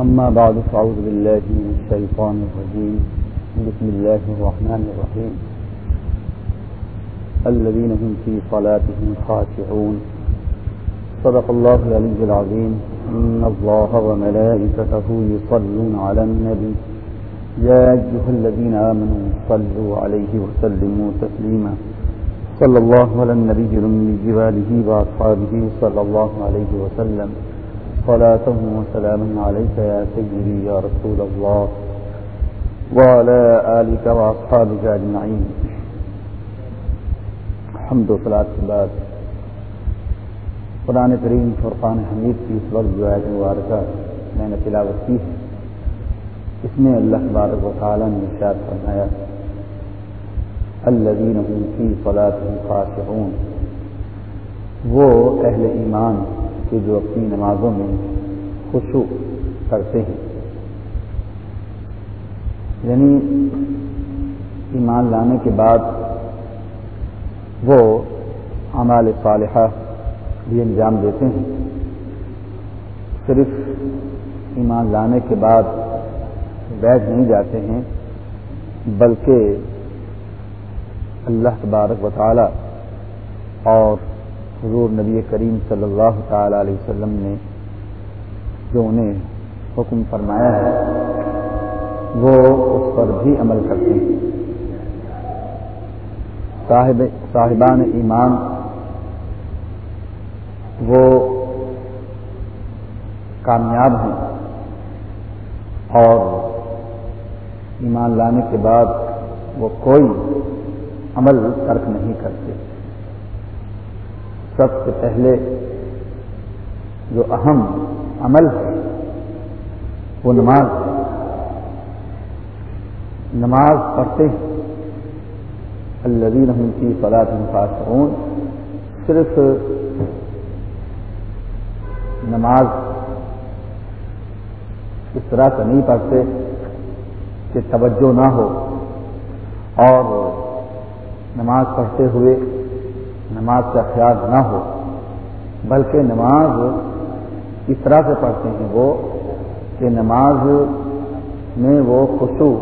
أما بعد، فأعوذ بالله من الشيطان الرجيم. بسم الله الرحمن الرحيم. الذين هم في صلاتهم خاشعون. صدق الله العلي العظيم. إن الله وملائكته يصلون على النبي. يا أيها الذين آمنوا صلوا عليه وسلموا تسليما. صلى الله على النبي الأمي وآله وأصحابه صلى الله عليه وسلم. صلاة وسلام عليك يا سيدي يا رسول الله وعلى آلك وأصحابك أجمعين. حمد و صلاة بعد قرآن کریم، فرقان حمید کی اس وقت جو ہے مبارکہ میں نے تلاوت کی ہے، اس میں اللہ تبارک و تعالیٰ نے ارشاد فرمایا، الذین هم فی صلاتهم خاشعون. وہ اہل ایمان کہ جو اپنی نمازوں میں خوشو کرتے ہیں۔ یعنی ایمان لانے کے بعد وہ اعمال صالحہ بھی انجام دیتے ہیں۔ صرف ایمان لانے کے بعد بیٹھ نہیں جاتے ہیں، بلکہ اللہ تبارک و تعالی اور حضور نبی کریم صلی اللہ تعالی علیہ وسلم نے جو انہیں حکم فرمایا ہے، وہ اس پر بھی عمل کرتے ہیں۔ صاحب صاحبان ایمان، وہ کامیاب ہیں اور ایمان لانے کے بعد وہ کوئی عمل ترک نہیں کرتے۔ سب سے پہلے جو اہم عمل ہے، وہ نماز ہے۔ نماز پڑھتے ہیں۔ الذین کی فلاح خاصون صرف نماز اس طرح سے نہیں پڑھتے کہ توجہ نہ ہو اور نماز پڑھتے ہوئے نماز کا خیال نہ ہو، بلکہ نماز اس طرح سے پڑھتے ہیں وہ کہ نماز میں وہ خوشو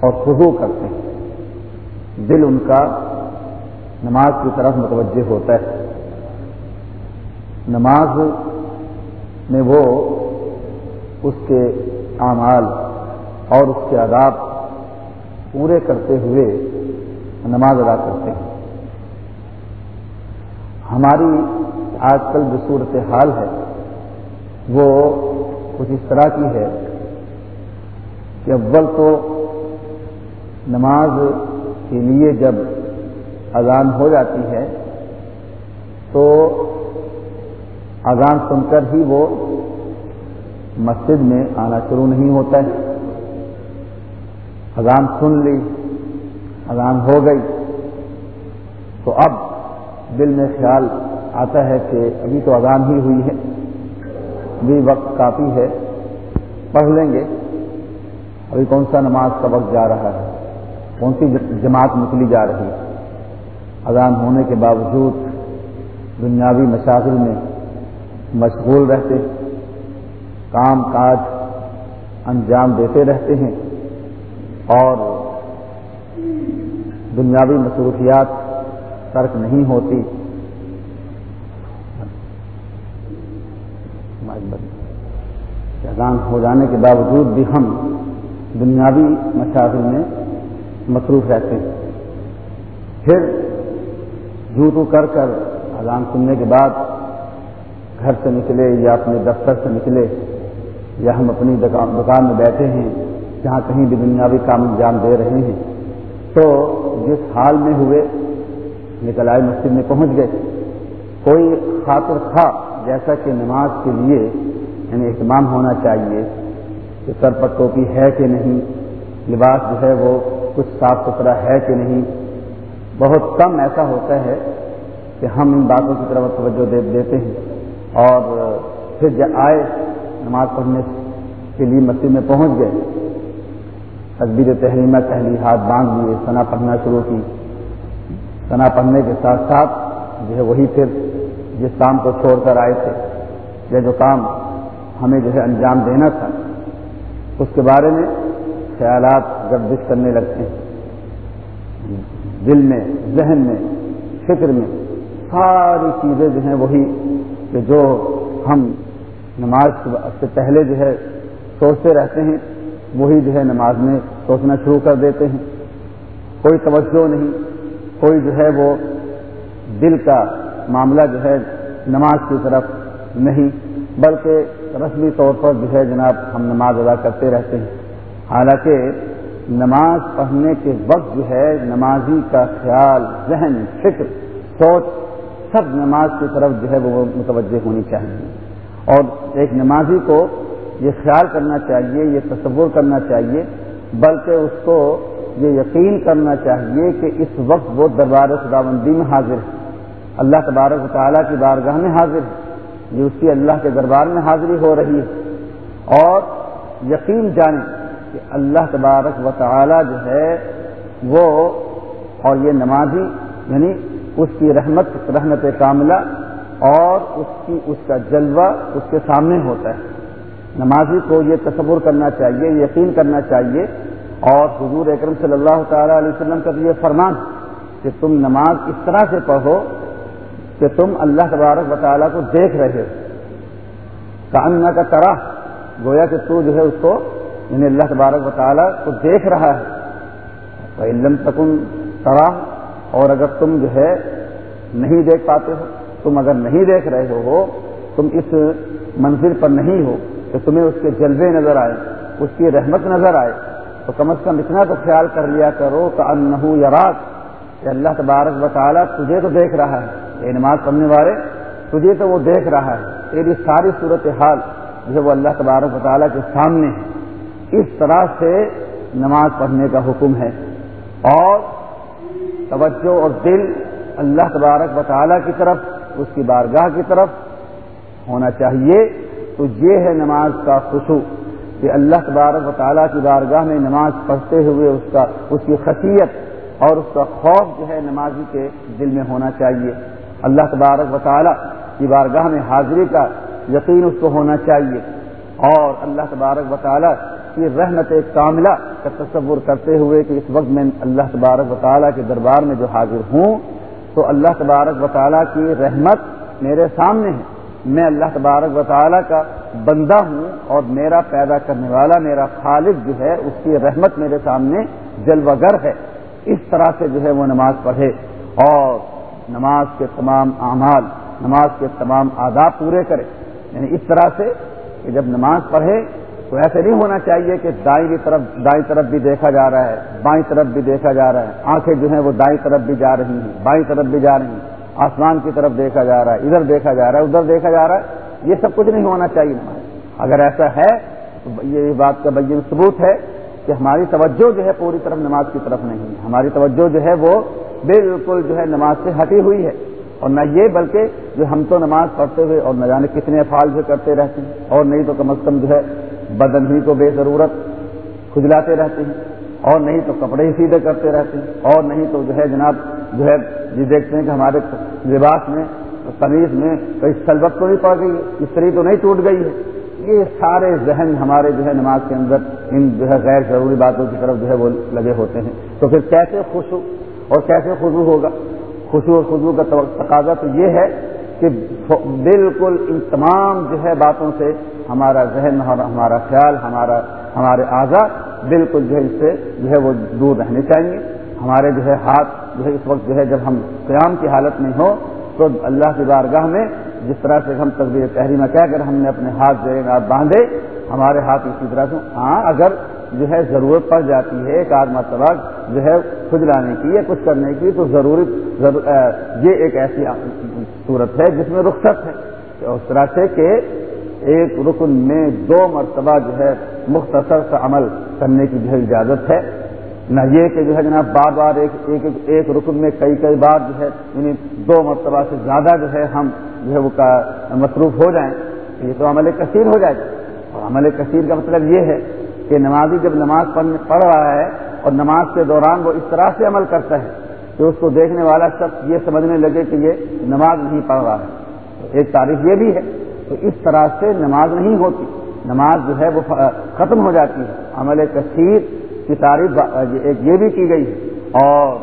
اور خضو کرتے ہیں۔ دل ان کا نماز کی طرف متوجہ ہوتا ہے۔ نماز میں وہ اس کے اعمال اور اس کے آداب پورے کرتے ہوئے نماز ادا کرتے ہیں۔ ہماری آج کل جو صورت حال ہے، وہ کچھ اس طرح کی ہے کہ اول تو نماز کے لیے جب اذان ہو جاتی ہے، تو اذان سن کر ہی وہ مسجد میں آنا شروع نہیں ہوتا ہے۔ اذان سن لی، اذان ہو گئی، تو اب دل میں خیال آتا ہے کہ ابھی تو اذان ہی ہوئی ہے۔ ابھی وقت کافی ہے۔ پڑھ لیں گے۔ ابھی کون سا نماز کا وقت جا رہا ہے؟ کون سی جماعت نکلی جا رہی ہے؟ اذان ہونے کے باوجود دنیاوی مشاغل میں مشغول رہتے کام کاج انجام دیتے رہتے ہیں۔ اور دنیاوی مصروفیات ترک نہیں ہوتی۔ اذان ہو جانے کے باوجود بھی ہم دنیاوی مشاغل میں مصروف رہتے۔ ہیں پھر جوتو کر کر اذان سننے کے بعد گھر سے نکلے یا اپنے دفتر سے نکلے یا ہم اپنی دکان میں بیٹھے ہیں، جہاں کہیں بھی دنیاوی کام انجام دے رہے ہیں، تو جس حال میں ہوئے نکل آئے، مسجد میں پہنچ گئے۔ کوئی خاطر تھا جیسا کہ نماز کے لیے یعنی اہتمام ہونا چاہیے کہ سر پر ٹوپی ہے کہ نہیں، لباس جو ہے وہ کچھ صاف ستھرا ہے کہ نہیں۔ بہت کم ایسا ہوتا ہے کہ ہم ان باتوں کی طرف توجہ دے دیتے ہیں۔ اور پھر جب آئے نماز پڑھنے کے لیے مسجد میں پہنچ گئے تصویر تحریمہ پہلی ہاتھ باندھ لیے سنا پڑھنا شروع کی۔ سنا پڑھنے کے ساتھ ساتھ جو ہے وہی پھر جس کام کو چھوڑ کر آئے تھے یا جو کام ہمیں جو ہے انجام دینا تھا، اس کے بارے میں خیالات گردش کرنے لگتے ہیں۔ دل میں، ذہن میں، فکر میں ساری چیزیں جو ہیں وہی کہ جو ہم نماز سے پہلے جو ہے سوچتے رہتے ہیں، وہی جو ہے نماز میں سوچنا شروع کر دیتے ہیں۔ کوئی توجہ نہیں کوئی جو ہے وہ دل کا معاملہ جو ہے نماز کی طرف نہیں، بلکہ رسمی طور پر جو ہے جناب ہم نماز ادا کرتے رہتے ہیں۔ حالانکہ نماز پڑھنے کے وقت جو ہے نمازی کا خیال، ذہن، فکر، سوچ سب نماز کی طرف جو ہے وہ متوجہ ہونی چاہیے۔ اور ایک نمازی کو یہ خیال کرنا چاہیے، یہ تصور کرنا چاہیے، بلکہ اس کو یہ یقین کرنا چاہیے کہ اس وقت وہ دربار خداوندی میں حاضر ہے۔ اللہ تبارک و تعالیٰ کی بارگاہ میں حاضر ہے۔ یہ اس کی اللہ کے دربار میں حاضری ہو رہی ہے۔ اور یقین جانے کہ اللہ تبارک و تعالیٰ جو ہے وہ اور یہ نمازی یعنی اس کی رحمت رحمت کاملہ اور اس کی، اس کا جلوہ اس کے سامنے ہوتا ہے۔ نمازی کو یہ تصور کرنا چاہیے یقین کرنا چاہیے اور حضور اکرم صلی اللہ تعالی علیہ وسلم کا یہ فرمان کہ تم نماز اس طرح سے پڑھو کہ تم اللہ تبارک و تعالیٰ کو دیکھ رہے ہو۔ کاننا کا طرح گویا کہ تو جو ہے اس کو یعنی اللہ تبارک و تعالیٰ کو دیکھ رہا ہے۔ علم تکن طرح اور اگر تم جو ہے نہیں دیکھ پاتے ہو، تم اگر نہیں دیکھ رہے ہو، تم اس منزل پر نہیں ہو کہ تمہیں اس کے جلوے نظر آئے، اس کی رحمت نظر آئے۔ تو کم از کم اتنا تو خیال کر لیا کرو کہ ان یا کہ اللہ تبارک و تعالیٰ تجھے تو دیکھ رہا ہے۔ یہ نماز پڑھنے والے تجھے تو وہ دیکھ رہا ہے۔ تیری ساری صورت حال جو ہے وہ اللہ تبارک و تعالیٰ کے سامنے ہے۔ اس طرح سے نماز پڑھنے کا حکم ہے۔ اور توجہ اور دل اللہ تبارک و تعالیٰ کی طرف، اس کی بارگاہ کی طرف ہونا چاہیے۔ تو یہ ہے نماز کا خوشو کہ اللہ تبارک و تعالیٰ کی بارگاہ میں نماز پڑھتے ہوئے اس کا اس کی خصیت اور اس کا خوف جو ہے نمازی کے دل میں ہونا چاہیے۔ اللہ تبارک و تعالیٰ کی بارگاہ میں حاضری کا یقین اس کو ہونا چاہیے۔ اور اللہ تبارک و تعالیٰ کی رحمت کاملہ کا تصور کرتے ہوئے کہ اس وقت میں اللہ تبارک و تعالیٰ کے دربار میں جو حاضر ہوں، تو اللہ تبارک و تعالیٰ کی رحمت میرے سامنے ہے۔ میں اللہ تبارک و تعالیٰ کا بندہ ہوں اور میرا پیدا کرنے والا میرا خالد جو ہے، اس کی رحمت میرے سامنے جلوگر ہے۔ اس طرح سے جو ہے وہ نماز پڑھے۔ اور نماز کے تمام اعمال، نماز کے تمام آداب پورے کرے۔ یعنی اس طرح سے کہ جب نماز پڑھے تو ایسے نہیں ہونا چاہیے کہ دائیں طرف دائیں طرف بھی دیکھا جا رہا ہے، بائیں طرف بھی دیکھا جا رہا ہے۔ آنکھیں جو ہیں وہ دائیں طرف بھی جا رہی ہیں، بائیں طرف بھی جا رہی ہیں۔ آسمان کی طرف دیکھا جا رہا ہے، ادھر دیکھا جا رہا ہے، ادھر دیکھا جا رہا ہے، یہ سب کچھ نہیں ہونا چاہیے نماز اگر ایسا ہے تو یہ بات کا بین ثبوت ہے کہ ہماری توجہ جو ہے پوری طرف نماز کی طرف نہیں ہے۔ ہماری توجہ جو ہے وہ بالکل جو ہے نماز سے ہٹی ہوئی ہے۔ اور نہ یہ بلکہ جو ہم تو نماز پڑھتے ہوئے اور نہ جانے کتنے افعال جو کرتے رہتے ہیں، اور نہیں تو کم از کم جو ہے بدن ہی کو بے ضرورت کھجلاتے رہتے ہیں، اور نہیں تو کپڑے ہی سیدھے کرتے رہتے ہیں، اور نہیں تو جو ہے جناب جو ہے، یہ دیکھتے ہیں کہ ہمارے لباس میں قمیض میں کوئی سلبت تو نہیں پڑ گئی استری تو نہیں ٹوٹ گئی ہے۔ یہ سارے ذہن ہمارے جو ہے نماز کے اندر ان جو ہے غیر ضروری باتوں کی طرف جو ہے وہ لگے ہوتے ہیں۔ تو پھر کیسے خوش ہو اور کیسے خوشبو ہوگا؟ خوشبو اور خوشبو کا تقاضا تو یہ ہے کہ بالکل ان تمام جو ہے باتوں سے ہمارا ذہن ہمارا خیال، ہمارا، ہمارے اعضا بالکل جو ہے اس سے جو ہے وہ دور رہنے چاہیے۔ ہمارے جو ہے ہاتھ جو ہے اس وقت جو ہے جب ہم قیام کی حالت میں ہو تو اللہ کی بارگاہ میں جس طرح سے ہم تصویر تحریمہ کہہ کر ہم نے اپنے ہاتھ جو ہے باندھے، ہمارے ہاتھ اسی طرح سے ہاں اگر جو ہے ضرورت پڑ جاتی ہے ایک آدھ مرتبہ جو ہے خود لانے کی یا کچھ کرنے کی تو ضرورت یہ ایک ایسی صورت ہے جس میں رخصت ہے اس طرح سے کہ ایک رکن میں دو مرتبہ جو ہے مختصر سے عمل کرنے کی جو ہے اجازت ہے۔ نہ یہ کہ جو ہے جناب بار بار ایک ایک, ایک رکن میں کئی کئی بار جو ہے یعنی دو مرتبہ سے زیادہ جو ہے ہم جو ہے وہ مصروف ہو جائیں یہ تو عمل کثیر ہو جائے گا اور عمل کثیر کا مطلب یہ ہے کہ نمازی جب نماز پڑھنے پڑھ رہا ہے اور نماز کے دوران وہ اس طرح سے عمل کرتا ہے کہ اس کو دیکھنے والا شخص یہ سمجھنے لگے کہ یہ نماز نہیں پڑھ رہا ہے۔ ایک تاریخ یہ بھی ہے تو اس طرح سے نماز نہیں ہوتی۔ نماز جو ہے وہ ختم ہو جاتی ہے۔ عمل کثیر کی تعریف ایک یہ بھی کی گئی ہے۔ اور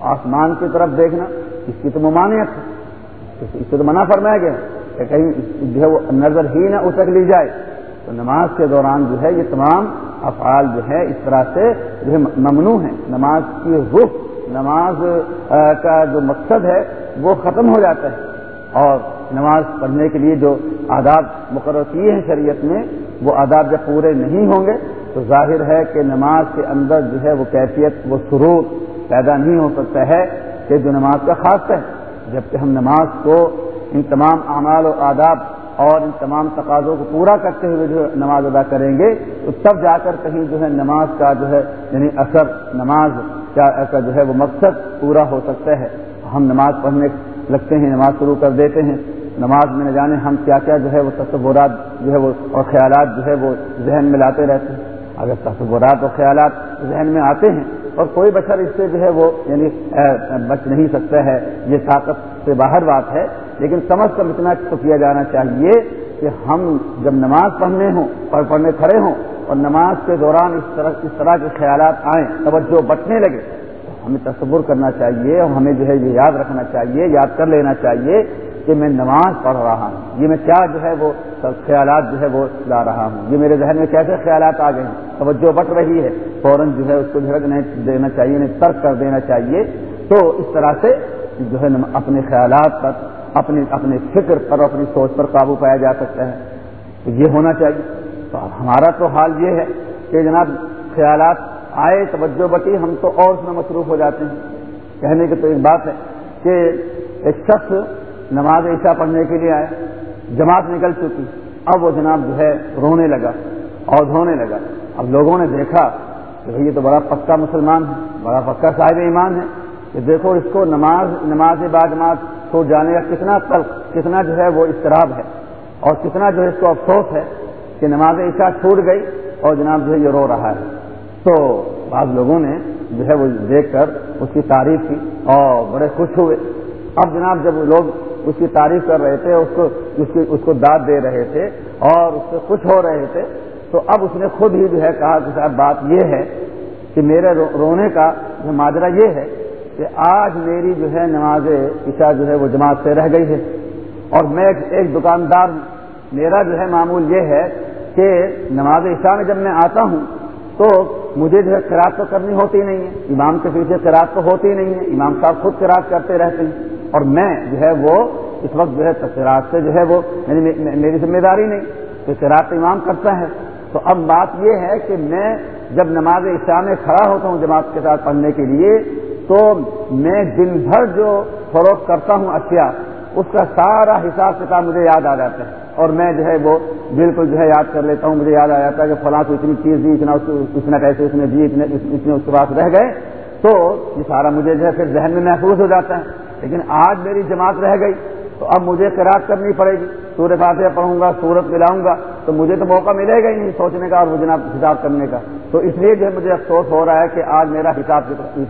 آسمان کی طرف دیکھنا، اس کی تو ممانعت ہے۔ اس سے تو منع فرمایا گیا کہ کہیں جو ہے وہ نظر ہی نہ اتک لی جائے۔ تو نماز کے دوران جو ہے یہ تمام افعال جو ہے اس طرح سے جو ہے ممنوع ہیں۔ نماز کی رخ، نماز کا جو مقصد ہے وہ ختم ہو جاتا ہے۔ اور نماز پڑھنے کے لیے جو آداب مقرر کیے ہیں شریعت میں، وہ آداب جب پورے نہیں ہوں گے تو ظاہر ہے کہ نماز کے اندر جو ہے وہ کیفیت، وہ سرور پیدا نہیں ہو سکتا ہے کہ جو نماز کا خاص ہے، جبکہ ہم نماز کو ان تمام اعمال و آداب اور ان تمام تقاضوں کو پورا کرتے ہوئے جو نماز ادا کریں گے، تو تب جا کر کہیں جو ہے نماز کا جو ہے یعنی اثر، نماز کا جو ہے وہ مقصد پورا ہو سکتا ہے۔ ہم نماز پڑھنے لگتے ہیں، نماز شروع کر دیتے ہیں۔ نماز میں نہ جانے ہم کیا کیا جو ہے وہ تصورات جو ہے وہ اور خیالات جو ہے وہ ذہن میں لاتے رہتے ہیں۔ اگر تصورات اور خیالات ذہن میں آتے ہیں اور کوئی بچر اس سے جو ہے وہ یعنی بچ نہیں سکتا ہے، یہ طاقت سے باہر بات ہے، لیکن سمجھ کر اتنا تو کیا جانا چاہیے کہ ہم جب نماز پڑھنے ہوں اور پڑھنے کھڑے ہوں اور نماز کے دوران اس طرح اس طرح کے خیالات آئیں، توجہ بچنے لگے، تو ہمیں تصور کرنا چاہیے اور ہمیں جو ہے یہ یاد رکھنا چاہیے، یاد کر لینا چاہیے کہ میں نماز پڑھ رہا ہوں۔ یہ میں کیا جو ہے وہ خیالات جو ہے وہ لا رہا ہوں۔ یہ میرے ذہن میں کیسے خیالات آ گئے ہیں؟ توجہ بٹ رہی ہے۔ فوراً جو ہے اس کو جھڑک نہیں دینا چاہیے نہیں ترک کر دینا چاہیے۔ تو اس طرح سے جو ہے اپنے خیالات پر، اپنی اپنے فکر پر، اپنی سوچ پر قابو پایا جا سکتا ہے۔ تو یہ ہونا چاہیے۔ تو ہمارا تو حال یہ ہے کہ جناب خیالات آئے، توجہ بٹی، ہم تو اور اس میں مصروف ہو جاتے ہیں۔ کہنے کی تو ایک بات ہے کہ ایک شخص نماز عشاء پڑھنے کے لیے آئے، جماعت نکل چکی۔ اب وہ جناب جو ہے رونے لگا اور دھونے لگا۔ اب لوگوں نے دیکھا کہ بھائی یہ تو بڑا پکا مسلمان ہے، بڑا پکا صاحب ایمان ہے۔ کہ دیکھو اس کو نماز نماز بعد نماز چھوٹ جانے کا کتنا تلق کتنا جو ہے وہ اضطراب ہے۔ اور کتنا جو ہے اس کو افسوس ہے کہ نماز عشاء چھوٹ گئی اور جناب جو ہے یہ رو رہا ہے۔ تو بعض لوگوں نے جو ہے وہ دیکھ کر اس کی تعریف کی اور بڑے خوش ہوئے۔ اب جناب جب لوگ اس کی تعریف کر رہے تھے، اس کو اس کی اس کو داد دے رہے تھے اور اس سے خوش ہو رہے تھے، تو اب اس نے خود ہی جو ہے کہا کہ صاحب بات یہ ہے کہ میرے رونے کا جو ماجرا یہ ہے کہ آج میری جو ہے نماز عشاء جو ہے وہ جماعت سے رہ گئی ہے۔ اور میں ایک دکاندار میرا جو ہے معمول یہ ہے کہ نماز عشاء میں جب میں آتا ہوں تو مجھے جو ہے خراط تو کرنی ہوتی نہیں ہے۔ امام کے پیچھے خراط تو ہوتی نہیں ہے۔ امام صاحب خود خراط کرتے رہتے ہیں۔ اور میں جو ہے وہ اس وقت جو ہے تفصیلات سے جو ہے وہ یعنی میری ذمہ داری نہیں تو امام کرتا ہے۔ تو اب بات یہ ہے کہ میں جب نماز عشاء میں کھڑا ہوتا ہوں جماعت کے ساتھ پڑھنے کے لیے، تو میں دن بھر جو فروخت کرتا ہوں اشیاء، اس کا سارا حساب کتاب مجھے یاد آ جاتا ہے۔ اور میں جو ہے وہ بالکل جو ہے یاد کر لیتا ہوں، مجھے یاد آ جاتا ہے کہ فلاں کو اتنی چیز دی، اتنا اتنا پیسے اس نے دی اتنے، اس کے پاس رہ گئے۔ تو یہ سارا مجھے جو ہے پھر ذہن میں محفوظ ہو جاتا ہے۔ لیکن آج میری جماعت رہ گئی تو اب مجھے قرآد کرنی پڑے گی سورہ فاتحہ پڑھوں گا، سورت ملاؤں گا، تو مجھے تو موقع ملے گا ہی نہیں سوچنے کا اور جناب حساب کرنے کا۔ تو اس لیے جو ہے مجھے افسوس ہو رہا ہے کہ آج میرا حساب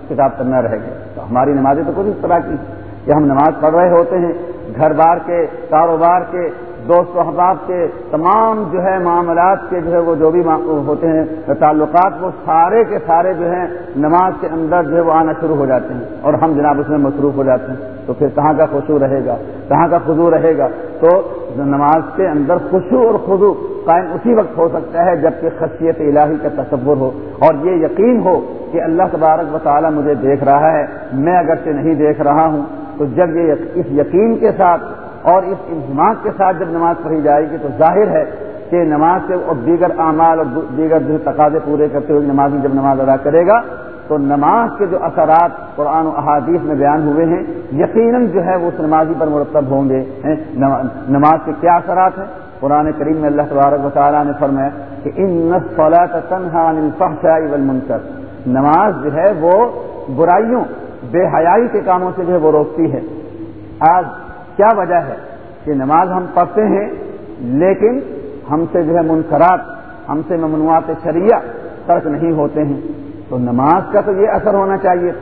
کتاب کرنا رہ گیا۔ تو ہماری نمازیں تو کچھ اس طرح کی کہ ہم نماز پڑھ رہے ہوتے ہیں، گھر بار کے، کاروبار کے دوست و احباب کے تمام جو ہے معاملات کے جو ہے وہ جو بھی ہوتے ہیں، تعلقات وہ سارے کے سارے جو ہیں نماز کے اندر جو ہے وہ آنا شروع ہو جاتے ہیں اور ہم جناب اس میں مصروف ہو جاتے ہیں۔ تو پھر کہاں کا خوشو رہے گا؟ کہاں کا خضو رہے گا؟ تو نماز کے اندر خوشو اور خضو قائم اسی وقت ہو سکتا ہے جبکہ خصیت الہی کا تصور ہو اور یہ یقین ہو کہ اللہ تبارک و تعالیٰ مجھے دیکھ رہا ہے، میں اگرچہ نہیں دیکھ رہا ہوں، تو جب یہ اس یقین کے ساتھ اور اس انہماق کے ساتھ جب نماز پڑھی جائے گی تو ظاہر ہے کہ نماز سے اور دیگر اعمال اور دیگر جو تقاضے پورے کرتے ہوئے نمازی جب نماز ادا کرے گا تو نماز کے جو اثرات قرآن و احادیث میں بیان ہوئے ہیں، یقیناً جو ہے وہ اس نمازی پر مرتب ہوں گے نماز کے کیا اثرات ہیں؟ قرآن کریم میں اللہ تبارک و تعالیٰ نے فرمایا کہ ان تنہا والمنکر نماز جو ہے وہ برائیوں، بے حیائی کے کاموں سے جو ہے وہ روکتی ہے۔ آج کیا وجہ ہے کہ نماز ہم پڑھتے ہیں، لیکن ہم سے جو ہے منقرات ہم سے ممنوعات شریعہ ترک نہیں ہوتے ہیں۔ تو نماز کا تو یہ اثر ہونا چاہیے۔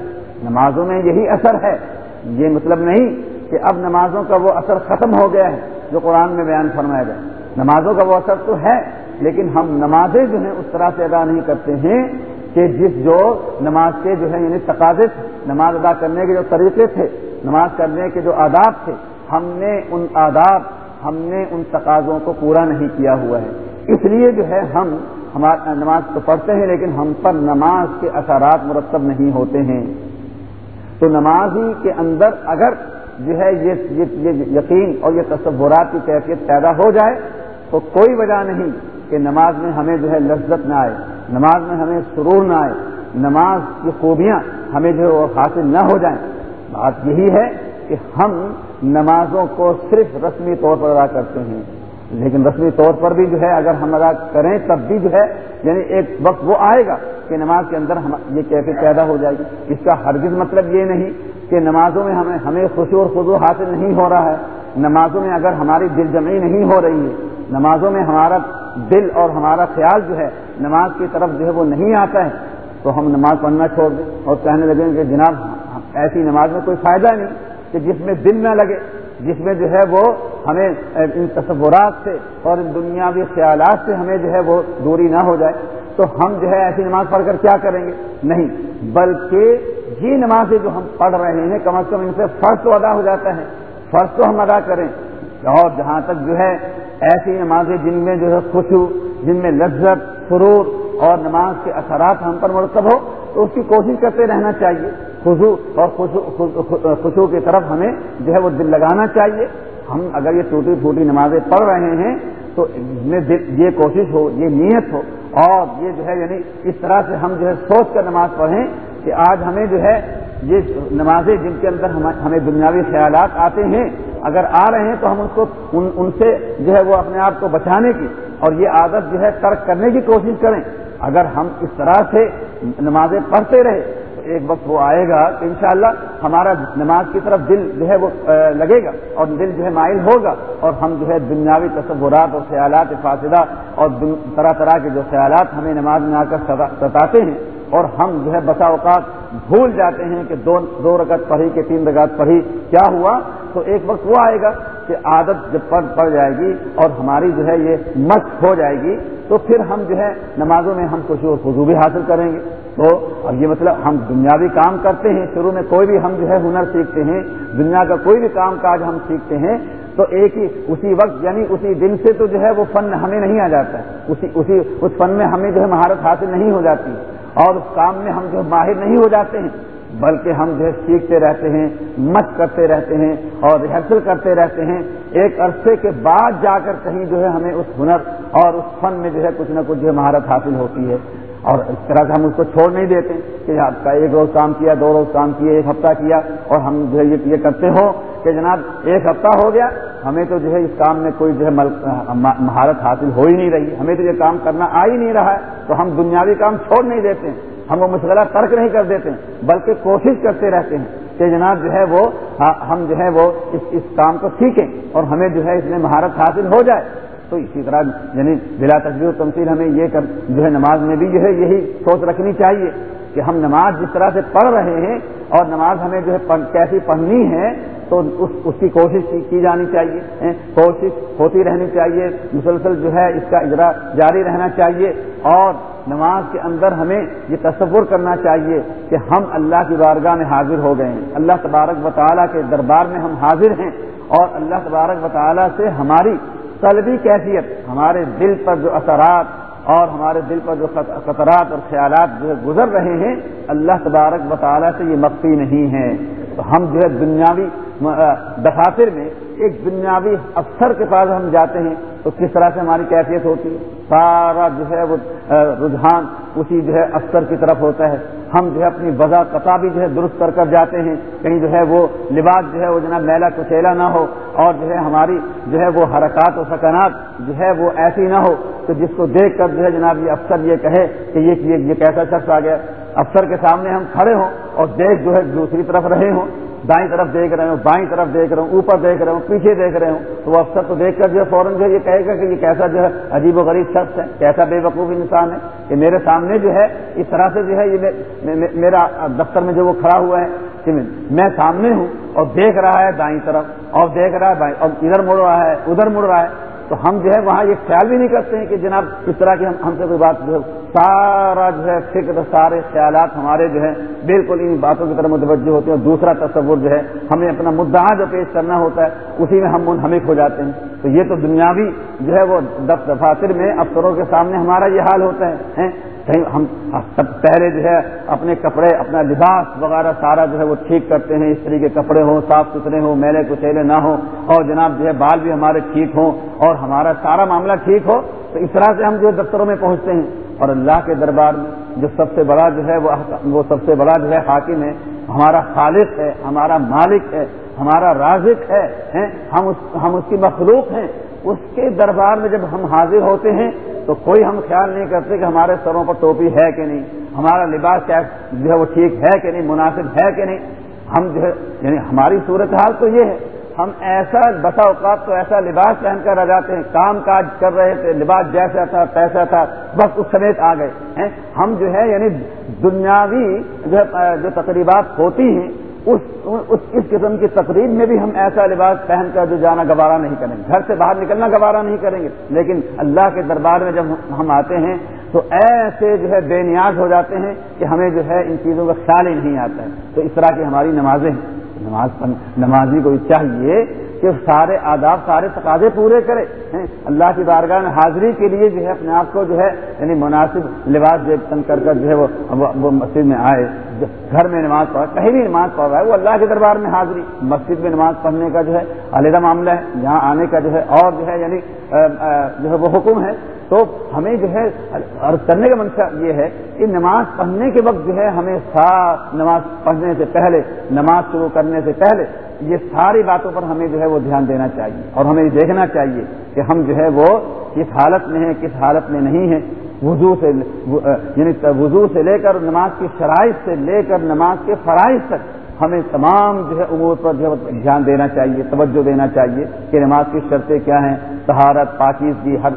نمازوں میں یہی اثر ہے۔ یہ مطلب نہیں کہ اب نمازوں کا وہ اثر ختم ہو گیا ہے جو قرآن میں بیان فرمایا گیا۔ نمازوں کا وہ اثر تو ہے، لیکن ہم نمازیں جو ہیں اس طرح سے ادا نہیں کرتے ہیں کہ جس جو نماز کے جو ہے یعنی تقاضے تھے، نماز ادا کرنے کے جو طریقے تھے، نماز کرنے کے جو آداب تھے ہم نے ان آداب، ہم نے ان تقاضوں کو پورا نہیں کیا ہوا ہے۔ اس لیے جو ہے ہم ہمارا نماز تو پڑھتے ہیں، لیکن ہم پر نماز کے اثرات مرتب نہیں ہوتے ہیں۔ تو نمازی کے اندر اگر جو ہے یہ یقین اور یہ تصورات کی کیفیت پیدا ہو جائے، تو کوئی وجہ نہیں کہ نماز میں ہمیں جو ہے لذت نہ آئے، نماز میں ہمیں سرور نہ آئے، نماز کی خوبیاں ہمیں جو ہے وہ حاصل نہ ہو جائیں۔ بات یہی ہے کہ ہم نمازوں کو صرف رسمی طور پر ادا کرتے ہیں۔ لیکن رسمی طور پر بھی جو ہے اگر ہم ادا کریں تب بھی جو ہے یعنی ایک وقت وہ آئے گا کہ نماز کے اندر یہ کیفیت پیدا ہو جائے گی۔ اس کا ہرگز مطلب یہ نہیں کہ نمازوں میں ہمیں ہمیں خوشی اور خزو حاصل نہیں ہو رہا ہے۔ نمازوں میں اگر ہماری دل جمعی نہیں ہو رہی ہے، نمازوں میں ہمارا دل اور ہمارا خیال جو ہے نماز کی طرف جو ہے وہ نہیں آتا ہے، تو ہم نماز پڑھنا چھوڑ دیں اور کہنے لگیں کہ جناب ایسی نماز میں کوئی فائدہ نہیں۔ کہ جس میں دل نہ لگے، جس میں جو ہے وہ ہمیں ان تصورات سے اور ان دنیاوی خیالات سے ہمیں جو ہے وہ دوری نہ ہو جائے، تو ہم جو ہے ایسی نماز پڑھ کر کیا کریں گے؟ نہیں، بلکہ یہ نمازیں جو ہم پڑھ رہے ہیں، کم از کم ان سے فرض تو ادا ہو جاتا ہے، فرض تو ہم ادا کریں۔ اور جہاں تک جو ہے ایسی نمازیں جن میں جو ہے خوشو جن میں لذت فرور اور نماز کے اثرات ہم پر مرتب ہو تو اس کی کوشش کرتے رہنا چاہیے۔ خوشو اور خوشو کی طرف ہمیں جو ہے وہ دل لگانا چاہیے۔ ہم اگر یہ ٹوٹی پھوٹی نمازیں پڑھ رہے ہیں تو یہ کوشش ہو، یہ نیت ہو۔ اور یہ جو ہے یعنی اس طرح سے ہم جو ہے سوچ کر نماز پڑھیں کہ آج ہمیں جو ہے یہ نمازیں جن کے اندر ہمیں دنیاوی خیالات آتے ہیں، اگر آ رہے ہیں تو ہم اس کو ان ان سے جو ہے وہ اپنے آپ کو بچانے کی اور یہ عادت جو ہے ترک کرنے کی کوشش کریں۔ اگر ہم اس طرح سے نمازیں پڑھتے رہے ایک وقت وہ آئے گا تو انشاءاللہ ہمارا نماز کی طرف دل جو ہے وہ لگے گا اور دل جو ہے مائل ہوگا اور ہم جو ہے دنیاوی تصورات اور خیالات فاصلہ اور طرح طرح کے جو خیالات ہمیں نماز میں آ کر ستاتے ہیں اور ہم جو ہے بسا اوقات بھول جاتے ہیں کہ دو دو رگت پڑھی کہ تین رگت پڑھی، کیا ہوا؟ تو ایک وقت وہ آئے گا کہ عادت جب پڑھ پڑ جائے گی اور ہماری جو ہے یہ مشق ہو جائے گی، تو پھر ہم جو ہے نمازوں میں ہم خوشی اور خضو بھی حاصل کریں گے۔ تو اب یہ مطلب ہم دنیاوی کام کرتے ہیں، شروع میں کوئی بھی ہم جو ہے ہنر سیکھتے ہیں، دنیا کا کوئی بھی کام کاج ہم سیکھتے ہیں، تو ایک ہی اسی وقت یعنی اسی دن سے تو جو ہے وہ فن ہمیں نہیں آ جاتا ہے اسی اسی اس فن میں ہمیں جو ہے مہارت حاصل نہیں ہو جاتی۔ اور اس کام میں ہم جو ماہر نہیں ہو جاتے ہیں، بلکہ ہم جو ہے سیکھتے رہتے ہیں، مت کرتے رہتے ہیں اور ریہرسل کرتے رہتے ہیں۔ ایک عرصے کے بعد جا کر کہیں جو ہے ہمیں اس ہنر اور اس فن میں جو ہے کچھ نہ کچھ جو ہے مہارت حاصل ہوتی ہے۔ اور اس طرح سے ہم اس کو چھوڑ نہیں دیتے کہ آپ کا ایک روز کام کیا، دو روز کام کیا ایک ہفتہ کیا اور ہم جو ہے یہ کرتے ہو کہ جناب ایک ہفتہ ہو گیا ہمیں تو جو ہے اس کام میں کوئی جو ہے مہارت حاصل ہو ہی نہیں رہی ہمیں تو یہ کام کرنا آ ہی نہیں رہا ہے۔ تو ہم دنیاوی کام چھوڑ نہیں دیتے ہم وہ مشغلہ ترک نہیں کر دیتے بلکہ کوشش کرتے رہتے ہیں کہ جناب جو ہے وہ ہاں، ہم جو ہے وہ اس اس کام کو سیکھیں اور ہمیں جو ہے اس میں مہارت حاصل ہو جائے۔ تو اسی طرح یعنی بلا تصویر تمثیل ہمیں یہ کر جو ہے نماز میں بھی جو ہے یہی سوچ رکھنی چاہیے کہ ہم نماز جس طرح سے پڑھ رہے ہیں اور نماز ہمیں جو ہے کیسی پڑھنی ہے تو اس اس کی کوشش کی جانی چاہیے کوشش ہوتی رہنی چاہیے، مسلسل جو ہے اس کا اجرا جاری رہنا چاہیے، اور نماز کے اندر ہمیں یہ تصور کرنا چاہیے کہ ہم اللہ کی بارگاہ میں حاضر ہو گئے ہیں۔ اللہ تبارک و تعالیٰ کے دربار میں ہم حاضر ہیں، اور اللہ تبارک و تعالیٰ سے ہماری قلبی کیفیت، ہمارے دل پر جو اثرات اور ہمارے دل پر جو خطرات اور خیالات جو ہے گزر رہے ہیں، اللہ تبارک و تعالیٰ سے یہ مقفی نہیں ہے۔ تو ہم جو ہے دنیاوی دفاتر میں ایک دنیاوی افسر کے پاس ہم جاتے ہیں تو کس طرح سے ہماری کیفیت ہوتی ہے سارا جو ہے وہ رجحان اسی جو ہے افسر کی طرف ہوتا ہے ہم جو ہے اپنی وضع قطع بھی جو ہے درست کر کر جاتے ہیں کہیں جو ہے وہ لباس جو ہے وہ جناب میلا کچیلا نہ ہو اور جو ہے ہماری جو ہے وہ حرکات و سکنات جو ہے وہ ایسی نہ ہو تو جس کو دیکھ کر جو ہے جناب یہ افسر یہ کہے کہ یہ یہ کیسا شخص آ گیا افسر کے سامنے ہم کھڑے ہوں اور دیکھ جو ہے دوسری طرف رہے ہوں دائیں طرف دیکھ رہے ہوں، بائیں طرف دیکھ رہے ہوں، اوپر دیکھ رہے ہوں، پیچھے دیکھ رہے ہوں، تو وہ افسر تو دیکھ کر جو ہے فوراً جو ہے یہ کہے گا کہ یہ کیسا جو ہے عجیب و غریب شخص ہے، کیسا بے وقوف انسان ہے کہ میرے سامنے جو ہے اس طرح سے جو ہے یہ میرا دفتر میں جو وہ کھڑا ہوا ہے، کہ میں سامنے ہوں اور دیکھ رہا ہے دائیں طرف اور دیکھ رہا ہے بائیں اور ادھر مڑ رہا ہے، ادھر مڑ رہا ہے تو ہم جو ہے وہاں یہ خیال بھی نہیں کرتے ہیں کہ جناب اس طرح کی ہم سے کوئی بات جو سارا جو ہے فکر سارے خیالات ہمارے جو ہے بالکل ان باتوں کی طرف متوجہ ہوتے ہیں دوسرا تصور جو ہے ہمیں اپنا مدعا جو پیش کرنا ہوتا ہے، اسی میں ہم منہمک ہو جاتے ہیں۔ تو یہ تو دنیاوی جو ہے وہ دفاتر میں افسروں کے سامنے ہمارا یہ حال ہوتا ہے ہم سب پہلے جو ہے اپنے کپڑے، اپنا لباس وغیرہ سارا جو ہے وہ ٹھیک کرتے ہیں استری کے کپڑے ہوں، صاف ستھرے ہوں، میلے کچیلے نہ ہوں، اور جناب جو ہے بال بھی ہمارے ٹھیک ہوں اور ہمارا سارا معاملہ ٹھیک ہو، تو اس طرح سے ہم جو ہے دفتروں میں پہنچتے ہیں۔ اور اللہ کے دربار میں جو سب سے بڑا جو ہے وہ سب سے بڑا جو ہے حاکم ہے، ہمارا خالق ہے، ہمارا مالک ہے، ہمارا رازق ہے ہم اس ہم اس کی مخلوق ہیں۔ اس کے دربار میں جب ہم حاضر ہوتے ہیں تو کوئی ہم خیال نہیں کرتے کہ ہمارے سروں پر ٹوپی ہے کہ نہیں ہمارا لباس کیا جو ہے وہ ٹھیک ہے کہ نہیں مناسب ہے کہ نہیں۔ ہم جو ہے یعنی ہماری صورتحال تو یہ ہے ہم ایسا بسا اوقات تو ایسا لباس پہن کر آ جاتے ہیں کام کاج کر رہے تھے لباس جیسا تھا پیسہ تھا بس اس سمیت آ گئے ہم جو ہے یعنی دنیاوی جو, جو تقریبات ہوتی ہیں اس اس قسم کی تقریب میں بھی ہم ایسا لباس پہن کر جو جانا گوارا نہیں کریں گے۔ گھر سے باہر نکلنا گوارا نہیں کریں گے۔ لیکن اللہ کے دربار میں جب ہم آتے ہیں تو ایسے جو ہے بے نیاز ہو جاتے ہیں کہ ہمیں جو ہے ان چیزوں کا خیال ہی نہیں آتا ہے۔ تو اس طرح کی ہماری نمازیں ہیں۔ نماز نمازی کو چاہیے کہ سارے آداب سارے تقاضے پورے کرے اللہ کی بارگاہ میں حاضری کے لیے جو ہے اپنے آپ کو جو ہے یعنی مناسب لباس جیب تن کر کر جو ہے وہ مسجد میں آئے گھر میں نماز پڑھا کہیں بھی نماز پڑھ رہا ہے وہ اللہ کے دربار میں حاضری مسجد میں نماز پڑھنے کا جو ہے علیحدہ معاملہ ہے یہاں آنے کا جو ہے اور جو ہے یعنی جو ہے وہ حکم ہے تو ہمیں جو ہے عرض کرنے کا منشا یہ ہے کہ نماز پڑھنے کے وقت جو ہے ہمیں ساتھ نماز پڑھنے سے پہلے نماز شروع کرنے سے پہلے یہ ساری باتوں پر ہمیں جو ہے وہ دھیان دینا چاہیے اور ہمیں یہ دیکھنا چاہیے کہ ہم جو ہے وہ کس حالت میں ہیں، کس حالت میں نہیں ہیں۔ وضو سے یعنی وضو سے لے کر نماز کی شرائط سے لے کر نماز کے فرائض تک ہمیں تمام جو ہے امور پر جو ہے دھیان دینا چاہیے، توجہ دینا چاہیے کہ نماز کی شرطیں کیا ہیں۔ تہارت پاکیزگی ہر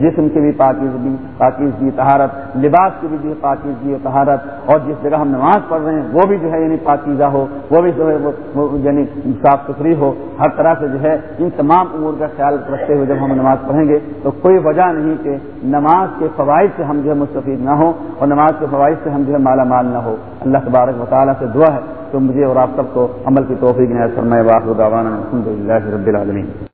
جسم کی بھی پاکیزگی پاکیزگی تہارت لباس کی بھی جو ہے پاکیزگی اور تہارت اور جس جگہ ہم نماز پڑھ رہے ہیں، وہ بھی جو ہے یعنی پاکیزہ ہو، وہ بھی جو ہے وہ یعنی صاف ستھری ہو، ہر طرح سے جو ہے ان تمام امور کا خیال رکھتے ہوئے جب ہم نماز پڑھیں گے، تو کوئی وجہ نہیں کہ نماز کے فوائد سے ہم جو ہے مستفید نہ ہوں، اور نماز کے فوائد سے ہم جو ہے مالا مال نہ ہو۔ اللہ تبارک مطالعہ سے دعا ہے، تو مجھے اور آپ سب کو عمل کی توفیق نے فرمائے واقع الحمد للہ رب العالمین۔